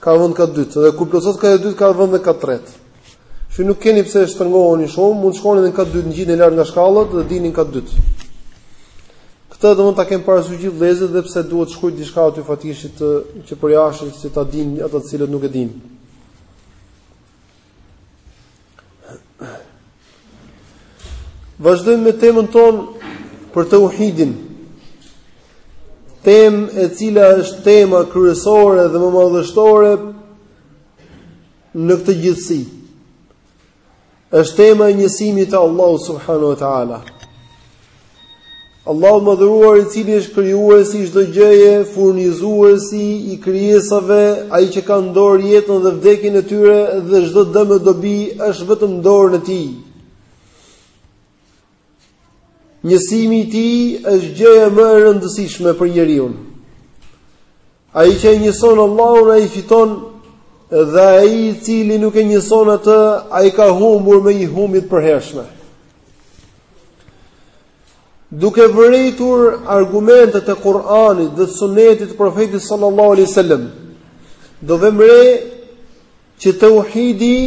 Ka vend kat dytë dhe kur plotësohet kat dytë ka vend dhe kat tretë. Që nuk keni pse të shtrëngoheni shumë, mund të shkoni edhe në kat dytë ngjitni lart nga shkallët dhe dilni n'kat dytë. Këtë do ta kenë parasysh gjithë vëllezërit dhe pse duhet të shkruhet diçka aty të afishohet që përjashta që ta dinë ata të cilët nuk e dinë. Vazhdojmë me temën tonë për teuhidin. Temë e cila është tema kryesore dhe më madhështore në këtë gjithësi. është tema e njësimit të Allahu subhanahu wa ta'ala. Allahu i madhëruar i cili është krijuesi i çdo gjëje, furnizuesi i krijesave, ai që ka në dorë jetën dhe vdekjen e tyre dhe çdo dëm e dobi është vetëm në dorën e tij. Njësimi i tij është gjëja më e rëndësishme për njeriun. Ai që e njëson Allahun ai fiton dhe ai i cili nuk e njëson atë ai ka humbur me një humbje të përhershme. Duke vërejtur argumentet e Kur'anit dhe Sunetit të Profetit sallallahu alaihi wasallam, do vëmë re Që tauhidi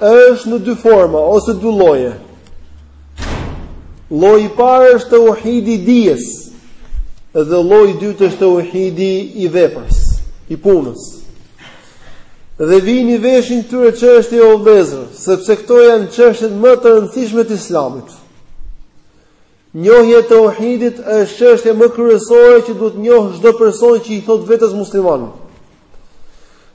është në dy forma ose dy lloje. Lloji i parë është tauhidi i dijes dhe lloji i dytë është tauhidi i veprës, i punës. Dhe vini veshin këtyre çështjeve o vëllezër, sepse këto janë çështjet më të rëndësishme të Islamit. Njohja e tauhidit është çështja më kryesore që duhet ta njohë çdo person që i thotë vetes musliman.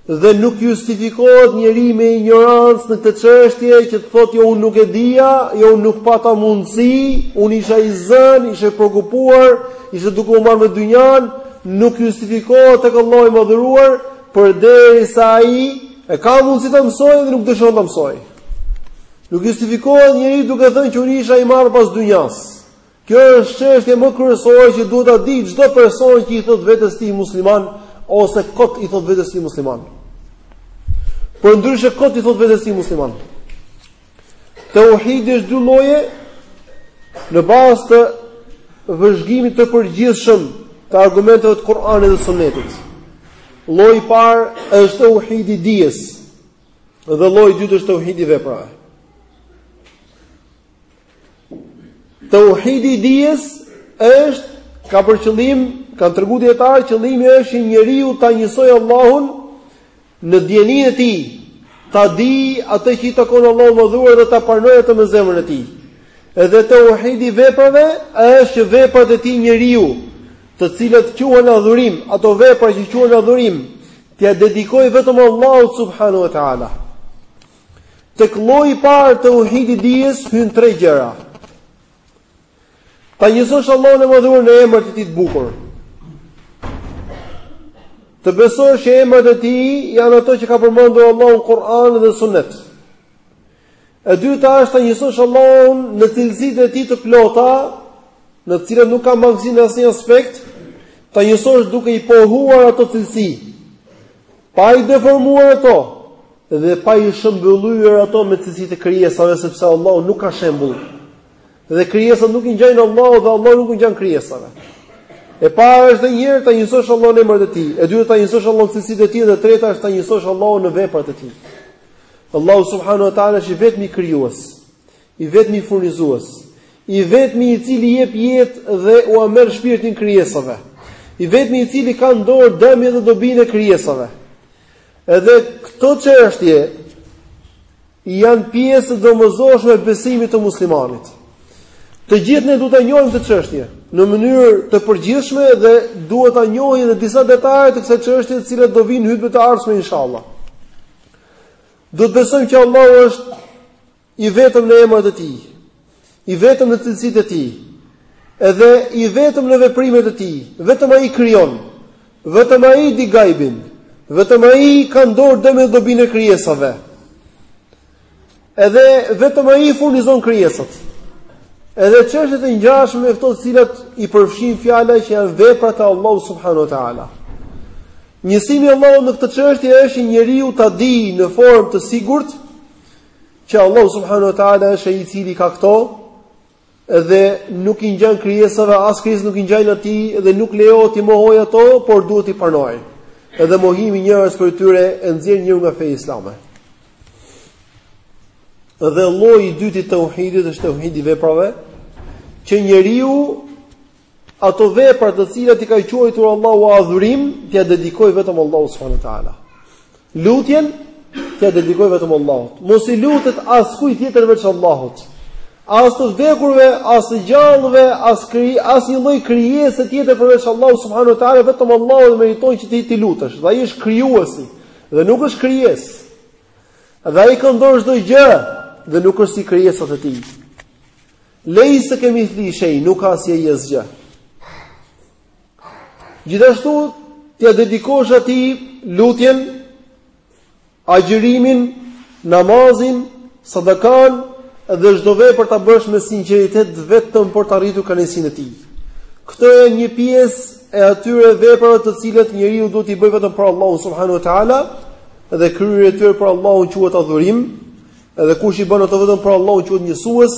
Dhe nuk justifikohet njeri me injorancë në këtë çështje që të thotë jo unë nuk e dija, jo unë nuk pata mundësi, unë isha i zënë, isha i preokupuar, isha duke u marrë me dynjan, nuk justifikohet tek Allahu i madhëruar përderisa ai e ka mundësi ta mësojë dhe nuk dëshiron ta mësojë. Nuk justifikohet njeriu duke thënë që unë isha i marrë pas dynjas. Kjo është çështja më kryesore që duhet ta dijë çdo person që i thotë vetes së tij musliman ose kot i thotë vetes së tij musliman. Përndryshe kot i thotë vetes së tij musliman. Tauhidi është dy lloje në bazë të vëzhgimit të përgjithshëm të argumenteve të Kur'anit dhe Sunetit. Lloji i parë është tauhidi i dijes, Dhe lloji i dytë është tauhidi i veprave. Tauhidi i dijes është ka për qëllim, kanë treguar dijetarët, qëllimi është që njeriu ta njësojë Allahun në dijeninë e tij, ta dijë atë që i takon Allahut të madhëruar dhe ta pranojë atë me zemrën e tij. Edhe tauhidi i veprave është që veprat e tij njeriu, të cilat quhen adhurim, ato vepra që quhen adhurim, T'ia dedikojë vetëm Allahut subhanahu wa taala. Tek lloji i parë tauhidi i dijes hyjnë tre gjëra. Ta njësosh Allahun e madhëruar në emrat e tij të bukur. Të besosh që emrat e tij janë ato që ka përmendur Allahu në Kur'an dhe Sunet. E dyta është ta njësosh Allahun në cilësitë e tij të plota, në të cilat nuk ka mangësi në asnjë aspekt, ta njësosh duke i pohuar ato cilësi, pa i deformuar ato dhe pa i shëmbyllyer ato me cilësitë e krijesave sepse Allahu nuk ka shembull. Dhe krijesat nuk i ngjajnë Allahut dhe Allahu nuk i ngjan krijesave. E para edhe një herë ta njësosh Allahun në emrat e tij, e dyta ta njësosh Allahun në cilësitë e tij dhe e treta është ta njësosh Allahun në veprat e tij. Allahu subhanahu wa taala është i vetmi krijues, i vetmi furnizues, i vetmi i cili jep jetë dhe ua merr shpirtin krijesave, i vetmi i cili ka në dorë dëmin dhe dobinë e krijesave. Edhe këto çështje janë pjesë e domosdoshme e besimit të muslimanit. Të gjithë ne duhet ta njohim këtë çështje në mënyrë të përgjithshme dhe duhet ta njohim edhe disa detaje të kësaj çështje të cilat do vijnë në hutbe të ardhshme inshallah. Duhet të besojmë që Allahu është i vetëm në emrat e tij, i vetëm në cilësitë e tij, edhe i vetëm në veprimet e tij, vetëm ai krijon, vetëm ai di gajbin, vetëm ai ka në dorë dëmin e dobinë e krijesave. Edhe vetëm ai i furnizon krijesat. Edhe çështjet e ngjashme me këto të cilat i përfshin fjala që janë veprat e Allahut subhanahu wa taala. Njësimi i Allahut në këto çështje është që njeriu ta dijë në formë të sigurt që Allahu subhanahu wa taala është ai i cili ka këto dhe nuk i ngjan krijesave, as krijesat nuk i ngjajnë atij dhe nuk lejohet t'i mohojë ato, por duhet t'i pranojë. Edhe mohimi i njërës prej tyre e nxjerr njeriun nga feja islame. Dhe lloji i dytë i tauhidit është tauhidi i veprave, që njeriu ato vepra të cilat i ka quajtur Allahu adhurim, t'ia dedikoj vetëm Allahut subhanahu wa taala. Lutjen t'ia dedikoj vetëm Allahut. Mos t'i lutet askujt tjetër veç Allahut. As të vdekurve, as të gjallëve, as kri, as një lloj krijese tjetër përveç Allahut subhanahu wa taala, vetëm Allahu e meriton që ti t'i lutesh. Dhe ai është krijuesi dhe nuk është krijesë. Dhe ai ka në dorë çdo gjë dhe nuk është si krijesat e tij. Lejse kemi thlihi shej, nuk ka si ai asgjë. Gjithashtu, t'ia dedikosh atij lutjen, agjërimin, namazin, sadakan, dhe çdo vepër ta bësh me sinqeritet vetëm për të arritur kënaqësinë e tij. Këto janë një pjesë e atyre veprave të cilat njeriu duhet t'i bëjë vetëm për Allahun subhanahu wa taala, dhe kryerja e tyre për Allahun quhet adhurim, Edhe kush i bën ato vetëm për Allahun quhet njësues,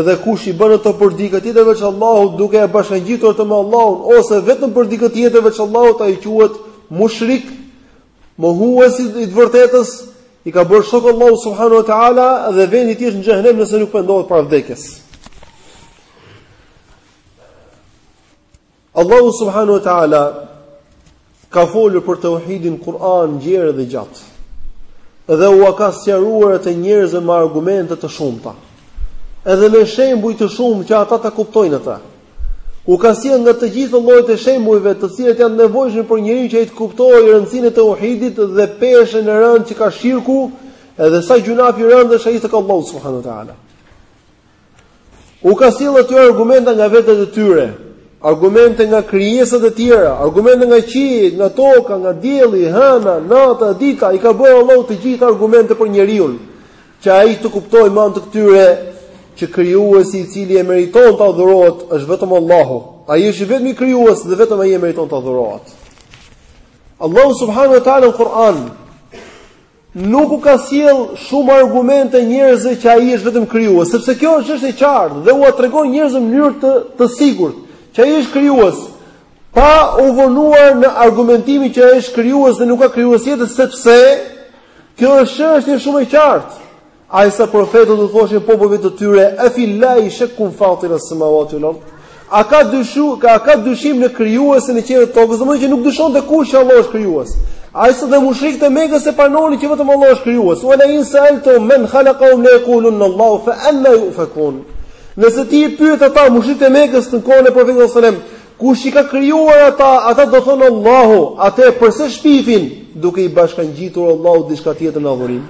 edhe kush i bën ato për dikë tjetër veç Allahut, duke e bashkëngjitur atë me Allahun ose vetëm për dikë tjetër veç Allahut, ai quhet mushrik, mohues i të vërtetës, i ka bërë shok Allahut subhanahu wa taala dhe vendi i tij është në xhehenem nëse nuk pendohet para vdekjes. Allahu subhanahu wa taala ka folur për tauhidin në Kur'an gjerë dhe gjatë. Dhe ua ka sqaruar atë njerëzve me argumente të shumta. Edhe me shembuj të shumë që ata ta kuptojnë atë. U ka sjell nga të gjitha llojet e shembujve, të cilët janë të nevojshëm për njeriun që ai të kuptojë rëndësinë e tauhidit dhe peshën e rëndë që ka shirku, edhe sa gjynaf i rëndë është ai tek Allahu subhanahu wa taala. U ka sjellë atyre argumenta nga vetet e tyre, argumente nga krijesat e tjera, argumente nga qiejt, nga toka, nga dielli, hëna, nata, dita, i ka bërë Allahu të gjitha argumente për njeriun, që ai të kuptojë me anë të këtyre që krijuesi i cili e meriton të adhurohet është vetëm Allahu. Ai është i vetmi krijues dhe vetëm ai e meriton të adhurohet. Allahu subhanahu wa taala në Kur'an Nuk u ka sjell shumë argumente njerëzve që ai është vetëm krijues, sepse kjo është çështje e qartë dhe ua tregon njerëzve në mënyrë të sigurt që ai është krijues, pa u vonuar në argumentimin që ai është krijues dhe nuk ka krijues tjetër, sepse kjo është çështje shumë e qartë. Aq sa profetët u thoshin popujve të tyre, "A fi Allahi shakkun fatir as-samawati wal ard?" A ka dyshu, ka ka dyshim në krijuesin e qiejve dhe tokës, domethënë që nuk dyshonte kush që Allah është krijues. Aq sa dhe mushrikët e Mekës e pranonin që vetëm Allah është krijues. Wa la in sa'altahum man khalaqahum la yaqulunna Allahu fa anna yufakun. Nëse ti i pyet ata mushrikët e Mekës në kohën e profetit sallallahu alajhi wasallam, Kush i ka krijuar ata? Ata do thonë Allahu, atëherë përse shpifin duke i bashkangjitur Allahut diçka tjetër në adhurim?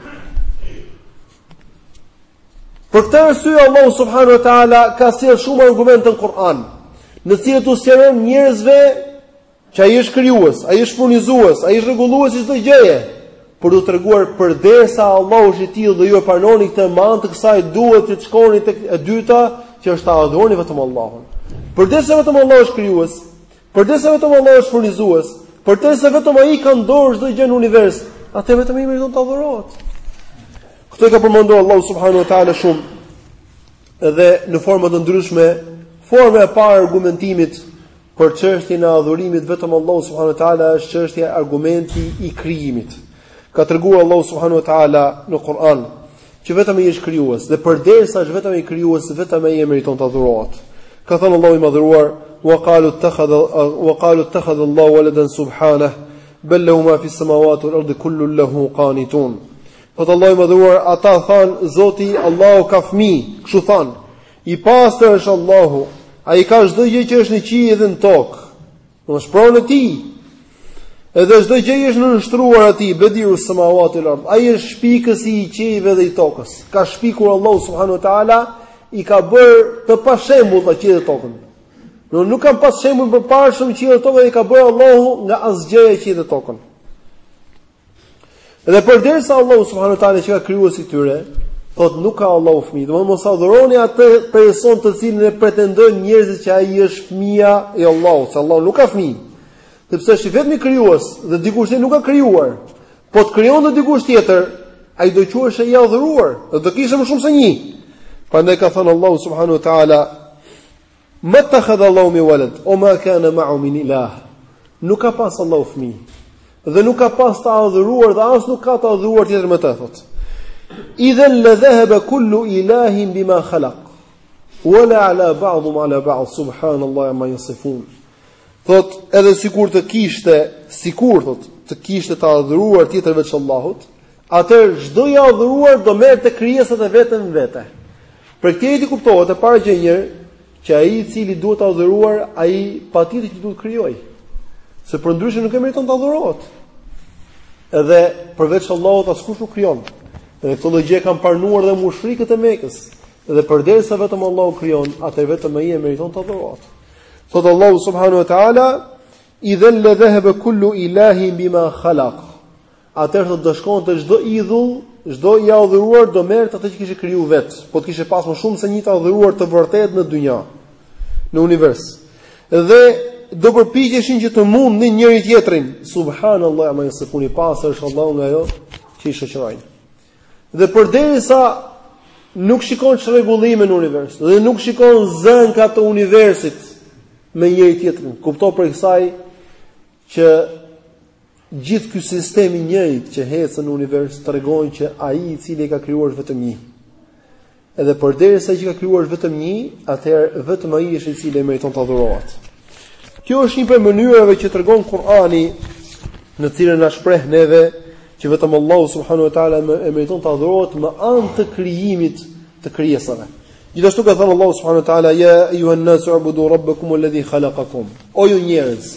Për këtë arsye Allahu subhanahu wa taala ka sjell shumë argumente në Kur'an, në të cilat u sqaron njerëzve që ai është krijues, ai është furnizues, ai është rregullues i çdo gjëje. për t'u treguar përderisa Allahu është i tillë dhe ju e pranoni këtë me anë të kësaj duhet të shkoni tek e dyta që është ta adhuroni vetëm Allahun. Përderisa vetëm Allahu është krijues, përderisa vetëm Allahu është furnizues, përderisa vetëm ai ka në dorë çdo gjë në univers, atëherë vetëm ai meriton të adhurohet. Këtë e ka përmendur Allahu subhanahu wa taala shumë edhe në forma të ndryshme, forma e parë e argumentimit Për çështjen e adhurimit vetëm Allahu subhanahu wa taala është çështja e argumenti i krijimit. Ka treguar Allahu subhanahu wa taala në Kur'an që vetëm ai është krijues dhe përderisa është vetëm ai krijues, vetëm ai e meriton të adhurohet. Ka thënë Allahu i madhëruar: "Wa qalu ittakhadha Allahu waladan subhanahu bal lahu ma fi samawati wal ardi kullu lahu qanitun." Thotë Allahu i madhëruar ata thanë Zoti Allahu ka fëmijë, kështu thanë. I pastër është Allahu, ai ka çdo gjë që është në qiell dhe në tokë. Domethënë është pronë e tij. Edhe çdo gjë që është i është nënshtruar atij, bediu samawati wal ard. Ai është shpikësi i qiejve dhe i tokës. I ka shpikur Allahu subhanahu wa taala, i ka bërë të pashembullta qiejt dhe tokën. Domethënë nuk kanë pas shembull të mëparshëm qiejt e toka, i ka bërë Allahu nga asgjëja qiejt dhe tokën. Dhe përderisa Allahu subhanahu wa taala që ka krijuesi i tyre, thot nuk ka Allahu fëmijë. Domethënë mos adhuroni atë person të cilin e pretendojnë njerëzit që ai është fëmia e Allahut, se Allahu nuk ka fëmijë. Sepse është i vetmi krijues dhe dikush tjetër nuk ka krijuar. Po të krijonte dikush tjetër, ai do quheshe i adhuruar, dhe do kishte më shumë se një. Prandaj ka thënë Allahu subhanahu wa taala Ma ttakhadha Allahu min walad, wa ma kane ma'ahu min ilah. Nuk ka pas Allahu fëmijë, dhe nuk ka pas të adhuruar dhe as nuk ka të adhuruar tjetër me të, thot. Idhen le dhehebe kullu ilahin bima khalak, wala ala ba'dhum ala ba'd, subhanallahi amma jësifun. Thot, edhe sikur të kishte, sikur, thot, të kishte të adhuruar tjetër veç Allahut, atëherë çdo i adhuruar do merrte krijesat e veta në vete. Prej këtij kuptohet e para e njerëz, që ai i cili duhet të jetë i adhuruar, ai patjetër që duhet të krijojë. Se përndryshe nuk e meriton të adhurohet. Edhe përveç Allahut askush nuk krijon. Dhe këtë logjikë e kanë pranuar dhe mushrikët e Mekës. Dhe përderisa vetëm Allahu krijon, atëherë vetëm ai e meriton të adhurohet. Thot Allahu subhanahu wa taala, "Idhal ladhahaba kullu ilahin bima khalaq." Atëherë thotë do shkonte çdo idhull, çdo i adhuruar do merrte atë që kishte kriju vetë, po të kishte pasur më shumë se një të adhuruar të vërtetë në dynja, në univers. Dhe do përpiqeshin që të mundnin njëri-tjetrin. Subhanallahi amma yasifun, i pastër është Allahu nga ajo që i shoqërojnë. Dhe përderisa nuk shikon çrregullime në univers dhe nuk shikon zënka të universit me njëri-tjetrin, kupto prej kësaj që gjithë ky sistem i njëjtë që ecën në univers tregon që ai i cili e ka krijuar është vetëm një. Edhe përderisa ai që ka krijuar është vetëm një, atëherë vetëm ai është i cili e meriton të adhurohet. Kjo është një prej mënyrave që tregon Kur'ani në cilën na shpreh neve që vetëm Allahu subhanahu wa taala e meriton të adhurohet me anë të krijimit të krijesave. Gjithashtu ka thënë Allahu subhanahu wa taala ya ayyuhan nasu ubudu rabbakum alladhi khalaqakum. O ju njerëz,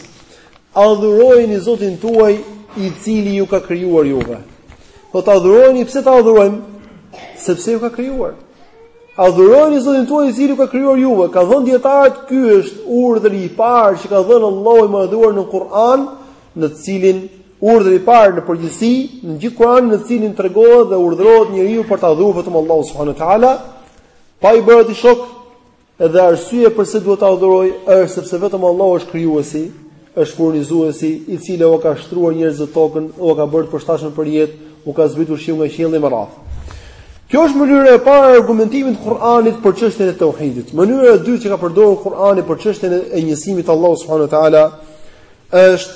adhurojeni Zotin tuaj i cili ju ka krijuar juve. Thotë adhurojeni, pse ta adhurojmë? Sepse ju ka krijuar. Adhurojeni Zotin tuaj i cili ju ka krijuar juve. Kanë thënë dijetarët ky është urdhri i parë që ka dhënë Allahu i madhëruar në Kur'an, në të cilin Urdhri i parë në përgjithësi në gjithë Kur'anin në të cilin tregohet dhe urdhërohet njeriu për ta adhuruar vetëm Allahun subhanuhu teala, pa i bërë atij shok, edhe arsye pse duhet ta adhurojë është sepse vetëm Allahu është krijuesi, është furnizuesi, i cili u ka shtruar njerëzve tokën, u ka bërë të përshtatshme për jetë, u ka zbritur shiun nga qielli e me radhë. Kjo është mënyra e parë e argumentimit të Kur'anit për çështjen e tauhidit. Mënyra e dytë që ka përdorur Kur'ani për çështjen e njësimit të Allahut subhanuhu teala është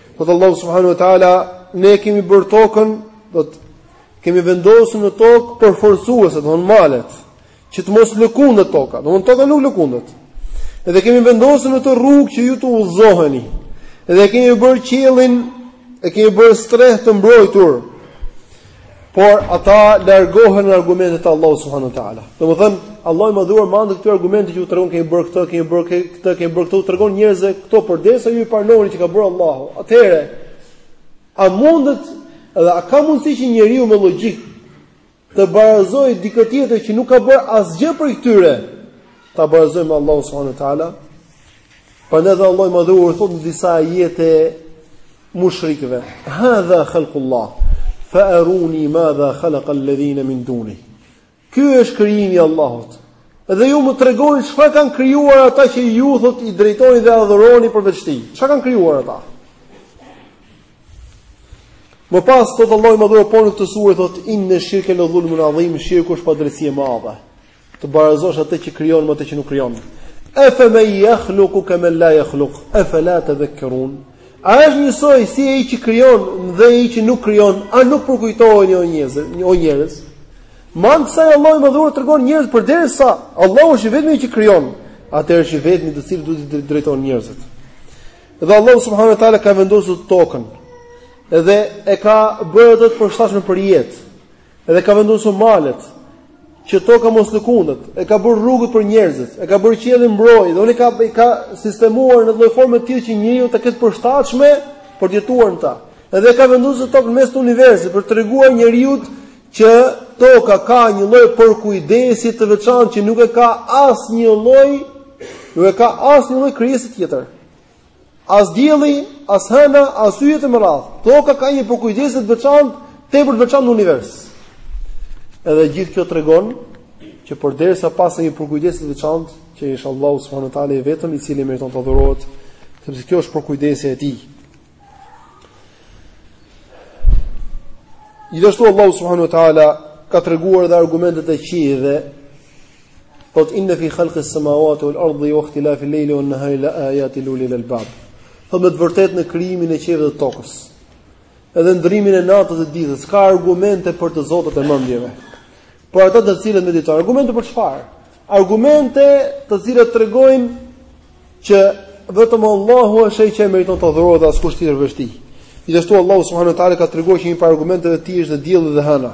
Thotë Allahu subhanahu wa taala, ne e kemi bërë tokën, thotë kemi vendosur në tokë përforcuese, domethënë malet, që të mos lëkundet toka. Domethënë toka nuk lëkundet. Edhe kemi vendosur në të rrugë që ju të udhëzoheni. Edhe kemi bërë qiellin, e kemi bërë strehë të mbrojtur. Por ata largohen nga argumentet e Allahut subhanahu wa taala. Domethënë, Allahu i madhëruar me anë të këtyre argumenteve që u tregon kemi bërë këtë, kemi bërë këtë, kemi bërë këtë, u tregon njerëzve këto përderisa ju i pranoni që ka bërë Allahu. Atëherë, a mundet dhe a ka mundësi që njeriu me logjikë të barazojë dikë tjetër që nuk ka bërë asgjë prej këtyre? Ta barazojë me Allahun subhanahu wa taala. Prandaj dhe Allahu i madhëruar thotë në disa ajete mushrikëve, Hadha khalqullah, fa aruni madha khalaqa alladhina min duni. Ky është krijimi i Allahut. Dhe ju më tregoni çfarë kanë krijuar ata që ju thotë i drejtoni dhe adhuroni përveç tij. Çfarë kanë krijuar ata? Më pas thotë Allahu i madhëruar po në këtë sure thotë inna shirka la dhulmun adhim, shirku është padrejtësi e madhe. Të barazosh atë që krijon me atë që nuk krijon. Afa man yakhluqu kaman la yakhluq. Afa la tadhakkarun. A është njësoj si ai që krijon dhe ai që nuk krijon? A nuk përkujtoheni o njerëz, o njerëz? Allahu i madhëruar tregon njerëzit përderisa Allahu është i vetmi që krijon. Atëherë është i vetmi të cilit duhet t'i drejtohen njerëzit. Dhe Allahu subhanahu wa taala ka vendosur tokën. Dhe e ka bërë atë të përshtatshme për jetë. Edhe ka vendosur malet që toka mos lëkundet, e ka bërë rrugët për njerëzit, e ka bërë qiellin mburojë dhe unë ka i ka sistemuar në një lloj forme të tillë që njeriu ta ketë përshtatshme për të jetuar në ta. Dhe e ka vendosur tokën përmes të universit për t'i treguar njeriut që toka ka një lloj përkujdesi të veçantë që nuk e ka asnjë lloj, nuk e ka asnjë lloj krijese tjetër. As dielli, as hëna, as yjet e mëdha. Toka ka një përkujdes të veçantë, tepër të veçantë në univers. Edhe gjithë kjo tregon që përderisa ka pas një përkujdes të veçantë, që është Allahu subhanahu wa taala i vetmi i cili meriton të adhurohet, sepse kjo është përkujdesja e tij. Gjithashtu Allahu subhanahu wa taala ka treguar dhe argumentet e qiejve Thot inna fi khalqi as-samawati wal ardi wa ikhtilafi al-layli wan nahari la ayatin li ulil albab. Thot me të vërtetë në krijimin e qiejve dhe tokës. Edhe ndrimin e natës dhe ditës ka argumente për të zotët e mendjeve. Për ata të cilët meditojnë, argumente për çfarë? Argumente të cilat tregojnë që vetëm Allahu është ai që meriton të adhurohet dhe askush tjetër veç tij. Gjithashtu Allahu subhanahu wa taala ka treguar që një prej argumenteve të tij është dielli dhe hëna.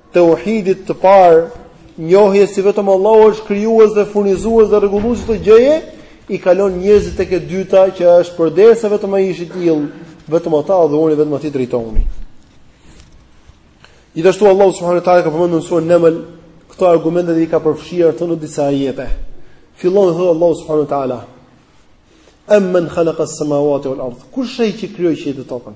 teuhidit të parë, njohjes se vetëm Allahu është krijues dhe furnizues dhe rregullues i çdo gjëje, i kalon njerëzit tek e dyta që është përderisa vetëm ai është i tillë, vetëm atë adhuroni vetëm atij drejtohuni. Gjithashtu Allahu subhanahu wa taala ka përmendur në suren Naml këto argumente dhe i ka përfshirë ato në disa ajete. Fillon dhe thotë Allahu subhanahu wa taala: "Amman khalaqa as-samawati wal-ardh?" Kush është ai që krijoi qiejt dhe tokën?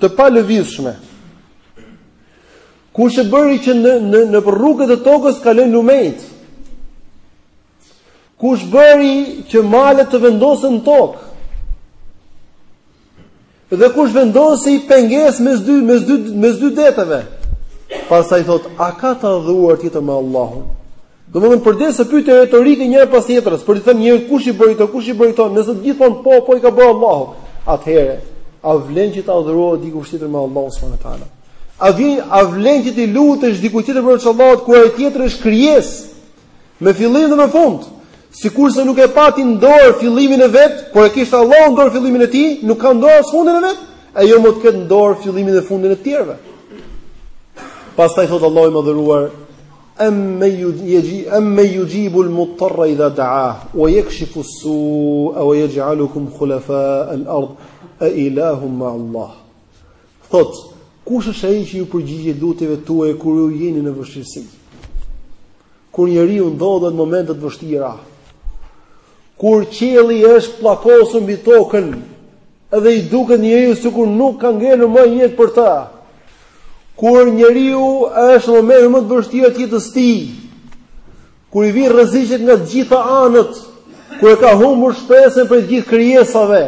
të palëvizshme. Kush e bëri që në në në rrugët e tokës kalojnë lumenjtë? Kush bëri që malet të vendosen në tokë? Dhe kush vendosi pengesë mes dy mes dy mes dy deteve? Pastaj thot, a ka të adhuruar tjetër me Allahun? Domethënë pyetje retorike njëra pas tjetrës, për të thënë njeri kush i bëri këto, kush i bëri këto, nëse të gjithë thonë po, po i ka bërë Allahu, atëherë a vlen që të adhurohet dikush tjetër me Allahun subhanahu wa taala? A vjen a vlen që t'i lutesh dikujt tjetër përveç Allahut kur ai tjetër është krijesë me fillim dhe me fund? Sikurse nuk e pati në dorë fillimin e vet, por e kishte Allahu në dorë fillimin e tij, nuk ka në dorë as fundin e vet, e jo më të ketë në dorë fillimin dhe fundin e të tjerëve. Pastaj thot Allahu i madhëruar, Emmen yujibu al-mudtarra idha da'ah wa yakshifu as-su'a wa yaj'alukum khulafa'a al-ard a ilahum ma Allah. Thot, kush është ai që ju përgjigjet lutjeve tuaja kur ju jeni në vështirësi? Kur njeriu ndodhet në momente të vështira, kur qielli është pllakosur mbi tokë, Edhe i duket njeriu sikur nuk ka ngelur më jetë për të. Kur njeriu është në momentin më të vështirë të jetës së tij, kur i vijnë rreziqet nga të gjitha anët, kur e ka humbur shpresën prej të gjithë krijesave,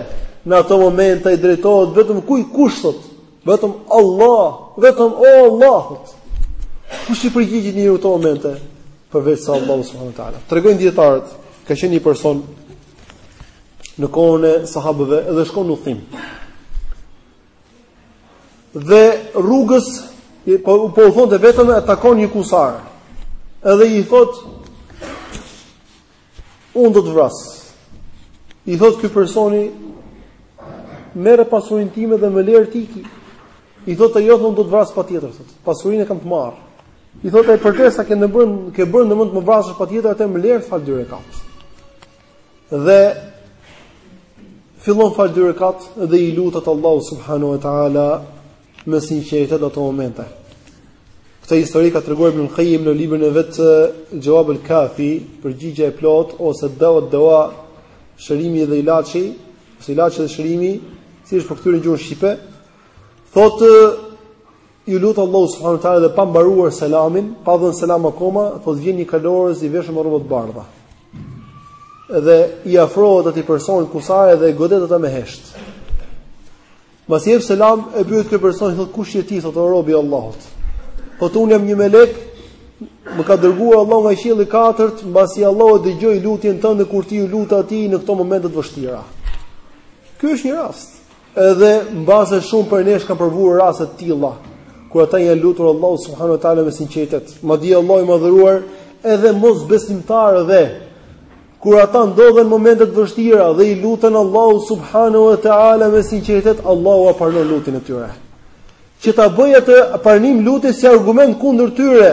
në ato momente i drejtohet vetëm kujt? Kush? Thot, vetëm Allah, vetëm o Allahut. Kush i përgjigjet njeriut në këto momente? Përveç Allahut subhanuhu teala. Tregojnë dietarët, ka qenë një person në kohën e sahabëve dhe shkon në udhtim. Dhe rrugës po po udhtonte vetëm e takon një kusar. Edhe i thot unë do të vras. I thot ky personi merre pasurinë time dhe më ler të iki. I thot ai jo, unë do të vras patjetër thot. Pasurinë e kam të marr. I thot ai përderisa ke ndër mend, ke bën ndër mend të më vrasësh patjetër atëherë më ler të fal dy rekat. Dhe fillon fal dy rekat dhe i lutet Allahu subhanahu wa taala me sinqeritet në ato momente. Këtë histori e ka treguar Ibn Qayyim në librin e vet Jawab al-Kafi, përgjigja e plot ose Dawa Dawa, shërimi dhe ilaçi, ose ilaçi dhe shërimi, siç është përkthyer në gjuhën shqipe, thotë Iu lut Allahu subhanahu wa taala dhe pa mbaruar selamin, pa dhënë selam akoma, thotë vjen një kalorës i veshur me rroba të bardha. Dhe i afrohet atij personit kusar dhe e godet atë me hesht. Mbasi jep selam, e pyet ky person, thotë kush je ti, thotë o robi i Allahut. Po thot unë jam një melek, më ka dërguar Allahu nga qielli i katërt, mbasi Allahu e dëgjoi lutjen tënde kur ti iu lute atij në këto momente të vështira. Ky është një rast. Edhe mbase shumë prej nesh kanë provuar raste të tilla, kur ata i janë lutur Allahu subhanahu wa taala me sinqeritet. Madje Allahu i madhëruar edhe mosbesimtarëve kur ata ndodhen në momente të vështira dhe i luten Allahu subhanahu wa taala me sinqeritet, Allahu e pranon lutjen e tyre. Që ta bëjë atë pranim lutjes si argument kundër tyre.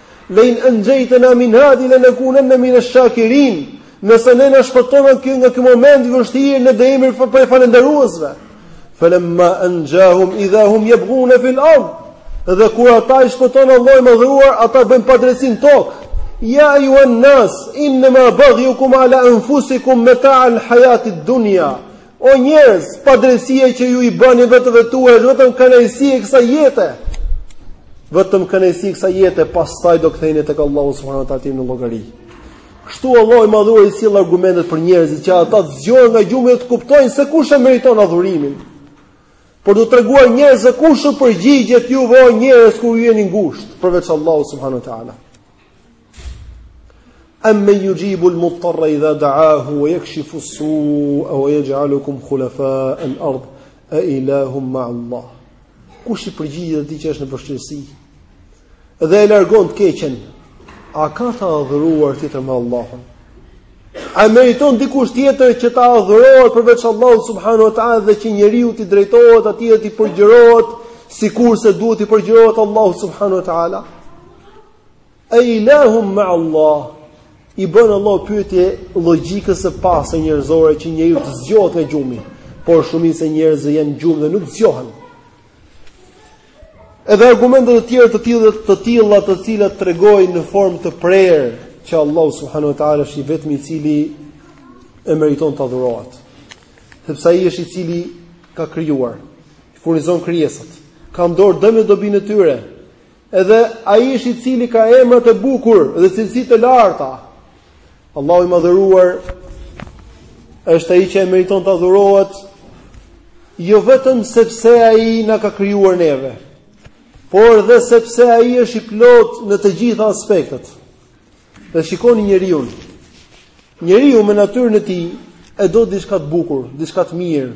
Le in anjaytana min hadhihi lanakunanna min ash-shakirin. Nëse na shpëton nga ky nga ky moment i vështirë ne do jemi prej prej falënderuesve. Falamma anjahum idha hum yabghuna fil ard. Dhe kur ata i shpëton Allahu i madhëruar, ata bëjnë padrejtësi në tokë. Ja ejjuha an-nas, innama baghyukum ala anfusikum mata al-hayat ad-dunya. O njerëz, padrejtësia që ju i bëni vetëve tuaj është vetëm kënaqësi e kësaj jete. Vetëm kënaqësi e kësaj jete, pastaj do ktheheni tek Allahu subhanahu wa taala në llogari. Kështu Allahu i madhëruar i sjell argumentet për njerëzit që ata të zgjohen nga gjumi dhe të kuptojnë se kush e meriton adhurimin. Por duke treguar njerëzve kush u përgjigjet juve o njerëz kur ju jeni ngushtë përveç Allahu subhanahu wa taala. Ammen yujibu al-mudtarra idha da'ahu wa yakshifu as-su'a wa yaj'alukum khulafa'a al-ard a ilahum ma'a Allah. Kush i përgjigjet atij që është në vështirësi dhe e largon të keqen, a ka të adhuruar tjetër me Allahun? A meriton dikush tjetër që të adhurohet përveç Allahut subhanahu wa taala dhe që njeriu t'i drejtohet atij dhe t'i përgjërohet sikurse duhet t'i përgjërohet Allahut subhanahu wa taala? A ilahum ma Allah? I bën Allah pyetje logjikës së pastër njerëzore që njeriu të zgjohet nga gjumi, por shumica e njerëzve janë gjumë dhe nuk zgjohen. Edhe argumente të tjera të tilla të cilat tregojnë në formë të prerë që Allahu subhanahu wa taala është i vetmi i cili e meriton të adhurohet. Sepse ai është i cili ka krijuar, furnizon krijesat, ka në dorë dëmin e dobinë e tyre, Edhe ai është i cili ka emra të bukur dhe cilësi të larta. Allahu i madhëruar është ai që e meriton të adhurohet jo vetëm sepse ai na ka krijuar neve, por dhe sepse ai është i plotë në të gjitha aspektet. Dhe shikoni njeriun. Njeriu me natyrën e tij e do diçka të bukur, diçka të mirë.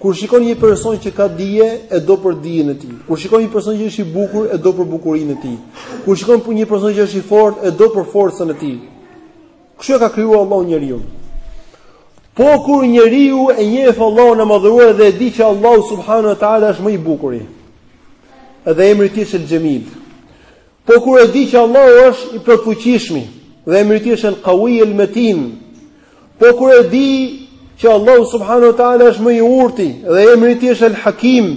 Kur shikon një person që ka dije, e do për dijen e tij. Kur shikon një person që është i bukur, e do për bukurinë e tij. Kur shikon një person që është i fortë, e do për forcën e tij. Kështu e ka krijuar Allahu njeriun. Po kur njeriu e njeh Allahun e madhëruar dhe e di që Allahu subhanahu wa taala është më i bukuri. Edhe emri i tij është El Xhemil. Po kur e di që Allahu është i plotfuqishmi dhe emri i tij është El-Qawi El-Matin. Po kur e di që Allahu subhanahu wa taala është më i urti dhe emri i tij është El-Hakim,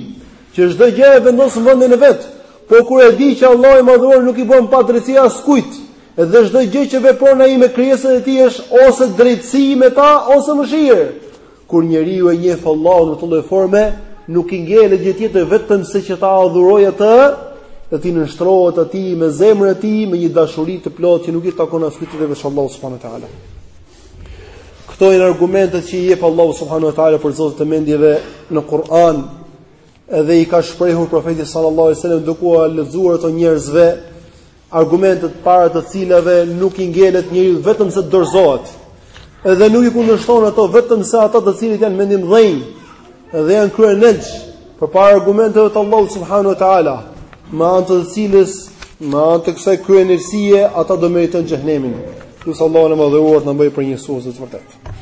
që çdo gjë e vendos në vendin e vet. Po kur e di që Allahu i madhëruar nuk i bën padrejtësi askujt, dhe çdo gjë që vepron ai me krijesat e tij është ose drejtësi me ta ose mëshirë. Kur njeriu e njeh Allahun në këtë lloj forme, nuk i ngelet gjë tjetër vetëm se që ta adhurojë atë, dhe t'i nënshtrohet atij me zemrën e tij, me një dashuri të plotë që nuk i takon askujt përveç Allahut subhanuhu teala. Këto janë argumentet që i jep Allahu subhanuhu teala për zotët e mendjeve në Kur'an, edhe i ka shprehur profeti sallallahu alajhi wasallam duke ua lexuar ato njerëzve argumentet para të cilave nuk i ngelet njeriu vetëm se dorëzohet. Edhe nuk i kundërshton ato vetëm se ata të cilët janë mendjemëdhenj dhe janë kryeneç përpara argumenteve të Allahut subhanahu wa taala, me anë të cilës me anë të kësaj kryenerësie ata do meritojnë xhehenemin. Lus Allahun e madhëruar të na bëjë prej njësuesve të vërtetë.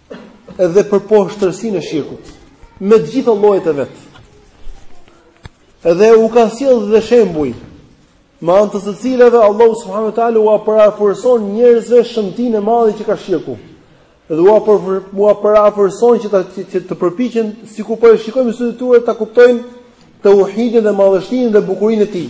dhe për poshtërsinë e shirkut me të gjitha llojet e vet. Dhe u ka sjellë dhe shembuj me anë të së cilave Allahu subhanahu wa taala u përafërson njerëzve shëmtinë e madhe që ka shirku. Dhe u apo ua përafërson që ta që të përpiqen sikur po e shikojnë me sytë e tyre ta kuptojnë tauhidin dhe madhështinë dhe bukurinë e tij.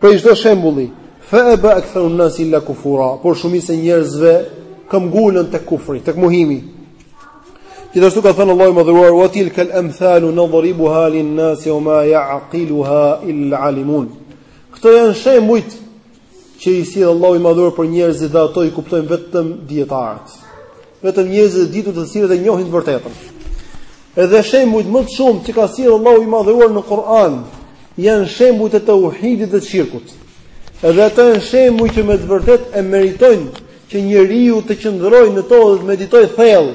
Prej çdo shembulli, fa aba aktharu an-nas illa kufura, por shumica e njerëzve këmbgulën tek kufri, tek mohimi. Gjithashtu ka thënë Allahu i Madhëruar: "Wa tilka al-amthalu nadribuha lin-nasi wa ma ya'qiluha illal 'alimun." Këto janë shembujt që i sjell Allahu i Madhëruar për njerëzit dhe ato i kuptojnë vetëm dijetarët. Vetëm njerëzit e ditur të cilët e njohin të vërtetën. Edhe shembujt më të shumtë që ka sjellë Allahu i madhëruar në Kur'an janë shembujt e tauhidit dhe të shirkut. Edhe ato janë shembuj që me të vërtetë e meritojnë që njeriu të qëndrojë në to dhe të meditojë thellë,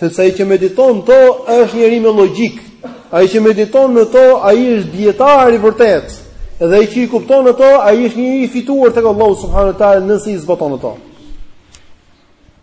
sepse ai që mediton në to është njeri me logjikë. Ai që mediton në to, ai është dietar i vërtetë. Edhe ai që i kupton ato, ai është njeriu i fituar tek Allahu subhanahu teala nëse i zbaton ato.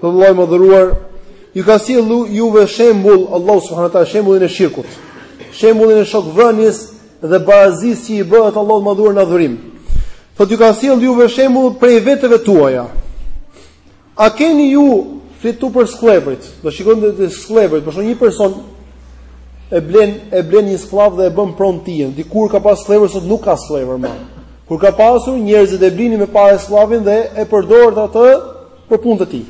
Thotë Allahu i madhëruar, ju ka sjellë juve shembull, Allahu subhanahu wa taala, shembullin e shirkut, shembullin e shokvënies dhe barazisë që i bëhet Allahut të madhëruar në adhurim. Thotë ju ka sjellë juve shembull prej veteve tuaja. A keni ju flet për skllevërit, do shikojmë te skllevërit, për shembull një person e blen, e blen një skllav dhe e bën pronë të tijën, dikur ka pas skllevër, sot nuk ka skllevër ma. Kur ka pasur, njerëzit e blinin me pare skllavin dhe e përdorte atë, për punët e tij.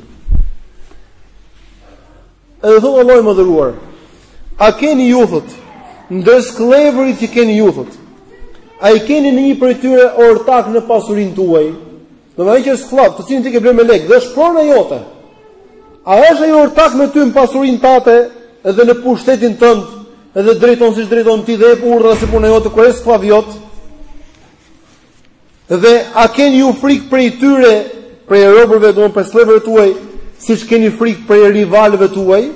Edhe thotë Allahu i madhëruar, a keni ju thotë ndër skllevërit që keni ju thotë? A i keni ndonjë prej tyre ortak në pasurinë tuaj? Domethënë që është skllav, të cilin ti ke blerë me lek, dhe është prona jote. A është ai ortak me ty në pasurinë tënde dhe në pushtetin tënd, edhe drejton siç drejton ti dhe është burrë si puna jote kur është skllavi jot? Dhe a keni ju frikë prej tyre, prej robërve, domethënë prej skllevërve tuaj, siç keni frikë prej rivalëve tuaj?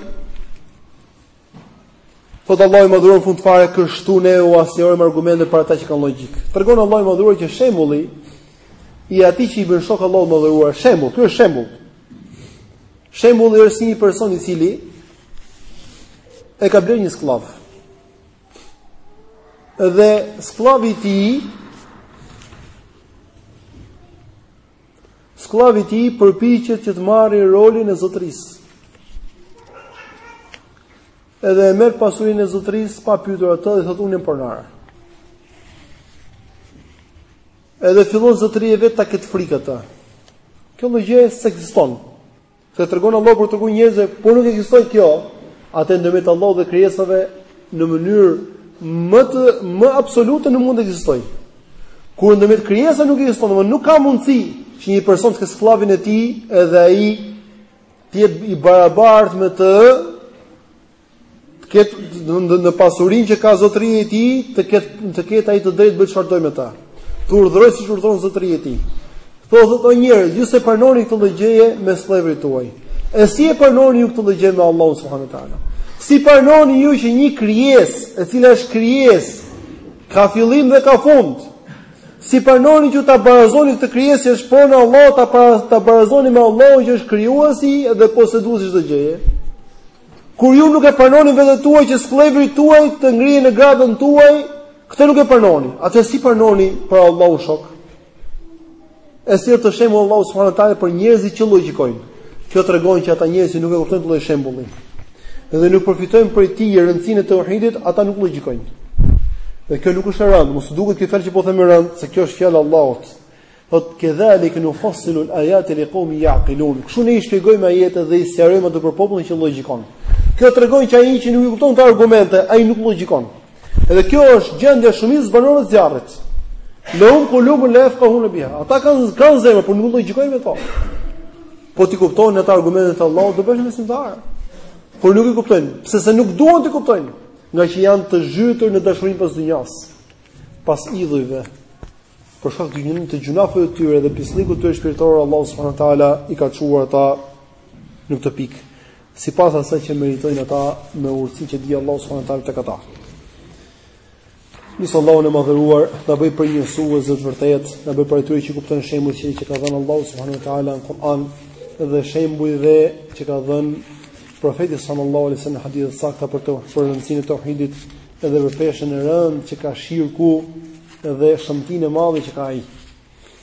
Thotë Allahu i madhëruar në fund fare kështu ne ua sqarojmë argumentet për ata që kanë logjikë. Tregon Allahu i madhëruar që shembulli i atij që i bën shok Allahut të madhëruar shembull, ky është shembull. Shembulli është si një person i cili e ka blerë një skllav. Dhe skllavi i tij, skllavi i tij përpiqet që të marri rolin e zotërisë edhe e merr pasurinë e zotërisë pa pyetur atë dhe thotë unë jam pronar Edhe fillon zotëria e vet ta ketë frikë atë Kjo lloj gjëje s'ekziston Se tregon Allahu për të treguar njerëzve, po nuk ekziston kjo, atëherë ndërmjet Allahut dhe krijesave në mënyrë më të më absolute nuk mund të ekzistojë. Kur ndërmjet krijesave nuk ekziston, domethënë nuk ka mundësi që një person të ketë skllavin e tij edhe ai të jetë i barabartë me të të ketë në, në pasurinë që ka zotëria e tij, të ketë të ketë ai të drejtë bëjë çfarë dojë me ta. Të urdhërojë siç urdhëron zotëria e tij. Thotë o njerëz, ju s'e pranoni këtë lloj gjëje me skllevërit tuaj. E si e pranoni ju këtë lloj gjëje me Allahun subhanahu teala? Si pranoni ju që një krijesë, e cila është krijesë, ka fillim dhe ka fund? Si pranoni që ta barazoni këtë krijesë që është pronë e Allahut, ta ta barazoni me Allahun që është krijuesi dhe poseduesi i çdo gjëje? Kur ju nuk e pranoni veten tuaj që skllevërit tuaj të ngrihen në gradën tuaj, këtë nuk e pranoni. Atëherë si pranoni për Allahun shok? E sjell këtë shembull Allahu subhanahu wa taala për njerëzit që logjikojnë. Kjo tregon që ata njerëz që nuk e kuptojnë këtë lloj shembulli. Dhe nuk përfitojnë prej tij rëndësinë e tauhidit, ata nuk logjikojnë. Dhe kjo nuk është e rëndë, mos duket kjo fjalë që po them e rëndë, se kjo është fjalë e Allahut. Thotë kedhalike nufassilu al-ayati liqawmin yaqilun. Kështu ne i shpjegojmë ajetet dhe i sqarojmë ato për popullin që logjikon. Kjo tregon që ai që nuk i kupton këto argumente, ai nuk logjikon. Edhe kjo është gjendja e shumicës së banorëve të zjarrit. Lehum kulubun la yafqahun biha. Ata kanë kanë zemër, por nuk logjikojnë me to. Po t'i kuptonin ato argumente të Allahut, do bëheshin besimtarë. Por nuk i kuptojnë, pse se nuk duan të kuptojnë, nga që janë të zhytur në dashurinë pas dynjas, pas idhujve, për shkak të gjyn të gjynaheve të tyre dhe pisllëkut të tyre shpirtëror Allahu subhanahu wa taala i ka çuar ata në këtë pikë sipas asaj që meritojnë ata me urtësinë që di Allahu subhanahu wa taala tek ata. Lusim Allahun e madhëruar, na bëjë prej njësuesve të vërtetë, na bëjë prej atyre që kuptojnë shembujt që, që ka dhënë Allahu subhanahu wa taala në Kur'an dhe shembujt që ka dhënë profeti sallallahu alaihi wasallam në hadithet e sakta për të për rëndësinë e tauhidit edhe për peshën e rëndë që ka shirku dhe shëmtinë e madhe që ka ai.